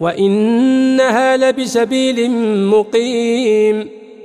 وإنها لبسبيل مقيم.